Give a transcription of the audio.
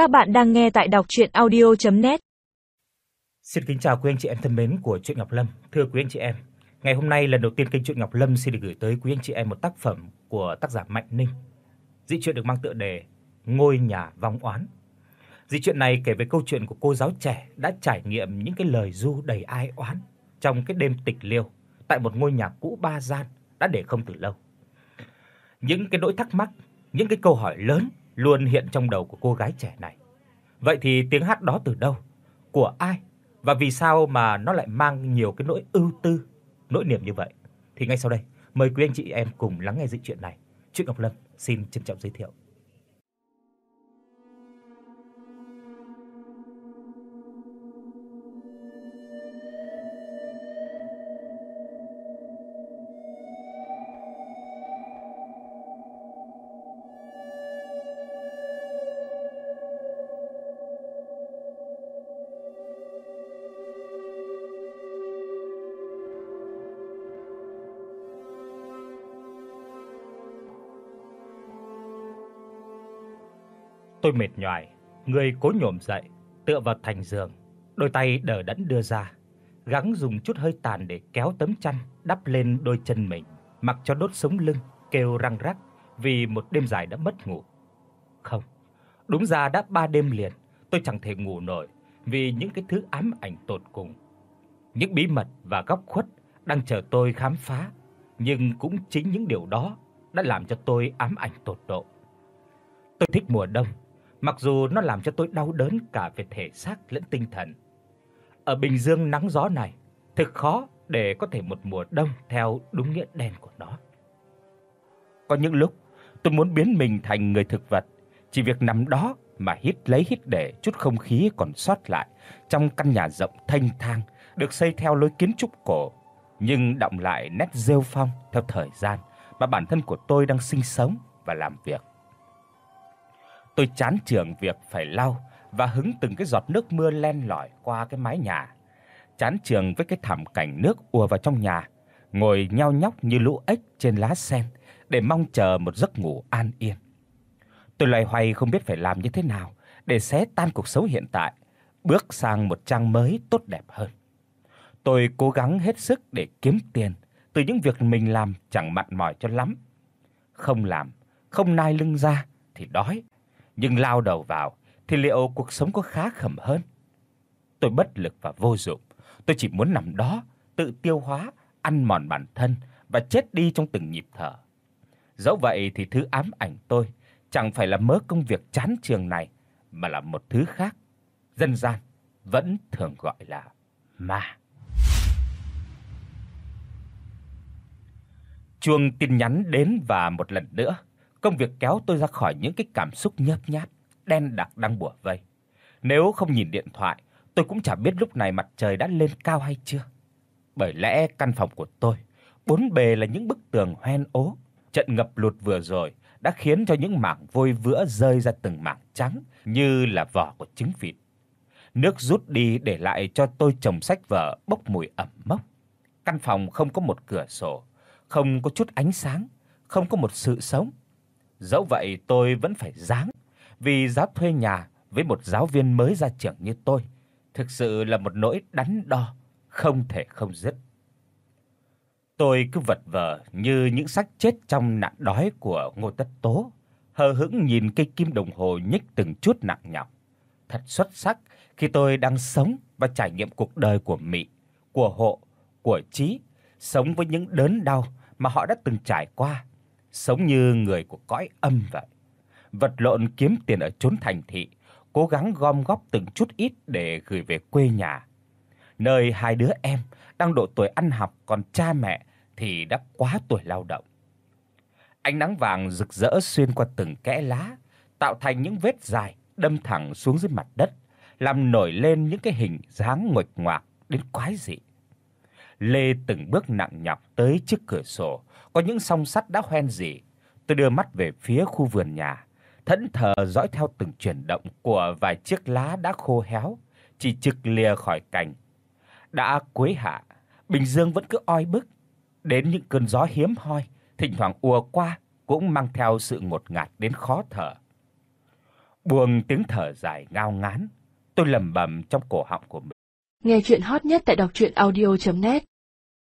Các bạn đang nghe tại đọc audio net Xin kính chào quý anh chị em thân mến của truyện Ngọc Lâm. Thưa quý anh chị em, ngày hôm nay lần đầu tiên kênh truyện Ngọc Lâm xin được gửi tới quý anh chị em một tác phẩm của tác giả Mạnh Ninh. Dị truyện được mang tựa đề Ngôi nhà vong oán. Dị truyện này kể về câu chuyện của cô giáo trẻ đã trải nghiệm những cái lời ru đầy ai oán trong cái đêm tịch liêu tại một ngôi nhà cũ ba gian đã để không từ lâu. Những cái nỗi thắc mắc, những cái câu hỏi lớn luôn hiện trong đầu của cô gái trẻ này. Vậy thì tiếng hát đó từ đâu? Của ai? Và vì sao mà nó lại mang nhiều cái nỗi ưu tư, nỗi niềm như vậy? Thì ngay sau đây, mời quý anh chị em cùng lắng nghe dự chuyện này. Chuyện Ngọc Lâm xin trân trọng giới thiệu. Tôi mệt nhoài, người cố nhổm dậy, tựa vào thành giường, đôi tay đờ đẫn đưa ra, gắng dùng chút hơi tàn để kéo tấm chăn đắp lên đôi chân mình, mặc cho đốt sống lưng kêu răng rắc vì một đêm dài đã mất ngủ. Không, đúng ra đã ba đêm liền, tôi chẳng thể ngủ nổi vì những cái thứ ám ảnh tột cùng. Những bí mật và góc khuất đang chờ tôi khám phá, nhưng cũng chính những điều đó đã làm cho tôi ám ảnh tột độ. Tôi thích mùa đông mặc dù nó làm cho tôi đau đớn cả về thể xác lẫn tinh thần. Ở Bình Dương nắng gió này, thực khó để có thể một mùa đông theo đúng nghĩa đen của nó. Có những lúc tôi muốn biến mình thành người thực vật, chỉ việc nằm đó mà hít lấy hít để chút không khí còn sót lại trong căn nhà rộng thanh thang được xây theo lối kiến trúc cổ, nhưng đọng lại nét rêu phong theo thời gian mà bản thân của tôi đang sinh sống và làm việc. Tôi chán chường việc phải lau và hứng từng cái giọt nước mưa len lỏi qua cái mái nhà. Chán chường với cái thảm cảnh nước ùa vào trong nhà, ngồi nhao nhóc như lũ ếch trên lá sen để mong chờ một giấc ngủ an yên. Tôi loay hoay không biết phải làm như thế nào để xé tan cuộc sống hiện tại, bước sang một trang mới tốt đẹp hơn. Tôi cố gắng hết sức để kiếm tiền từ những việc mình làm chẳng mặn mỏi cho lắm. Không làm, không nai lưng ra thì đói, nhưng lao đầu vào thì liệu cuộc sống có khá khẩm hơn? Tôi bất lực và vô dụng, tôi chỉ muốn nằm đó, tự tiêu hóa, ăn mòn bản thân và chết đi trong từng nhịp thở. Dẫu vậy thì thứ ám ảnh tôi chẳng phải là mớ công việc chán trường này mà là một thứ khác, dân gian vẫn thường gọi là ma. Chuông tin nhắn đến và một lần nữa Công việc kéo tôi ra khỏi những cái cảm xúc nhớp nháp, đen đặc đang bủa vây. Nếu không nhìn điện thoại, tôi cũng chẳng biết lúc này mặt trời đã lên cao hay chưa. Bởi lẽ căn phòng của tôi bốn bề là những bức tường hoen ố, trận ngập lụt vừa rồi đã khiến cho những mảng vôi vữa rơi ra từng mảng trắng như là vỏ của trứng vịt. Nước rút đi để lại cho tôi chồng sách vở bốc mùi ẩm mốc. Căn phòng không có một cửa sổ, không có chút ánh sáng, không có một sự sống. Dẫu vậy tôi vẫn phải ráng, vì giá thuê nhà với một giáo viên mới ra trường như tôi thực sự là một nỗi đắn đo không thể không dứt. Tôi cứ vật vờ như những xác chết trong nạn đói của Ngô Tất Tố, hờ hững nhìn cây kim đồng hồ nhích từng chút nặng nhọc. Thật xuất sắc khi tôi đang sống và trải nghiệm cuộc đời của Mị, của Hộ, của Chí, sống với những đớn đau mà họ đã từng trải qua sống như người của cõi âm vậy. Vật lộn kiếm tiền ở chốn thành thị, cố gắng gom góp từng chút ít để gửi về quê nhà. Nơi hai đứa em đang độ tuổi ăn học còn cha mẹ thì đã quá tuổi lao động. Ánh nắng vàng rực rỡ xuyên qua từng kẽ lá, tạo thành những vết dài đâm thẳng xuống dưới mặt đất, làm nổi lên những cái hình dáng nguệch ngoạc đến quái dị. Lê từng bước nặng nhọc tới trước cửa sổ, có những song sắt đã hoen rỉ. Tôi đưa mắt về phía khu vườn nhà, thẫn thờ dõi theo từng chuyển động của vài chiếc lá đã khô héo, chỉ trực lìa khỏi cành. Đã cuối hạ, Bình Dương vẫn cứ oi bức, đến những cơn gió hiếm hoi thỉnh thoảng ùa qua cũng mang theo sự ngột ngạt đến khó thở. buông tiếng thở dài ngao ngán, tôi lẩm bẩm trong cổ họng của mình. Nghe truyện hot nhất tại doctruyenaudio.net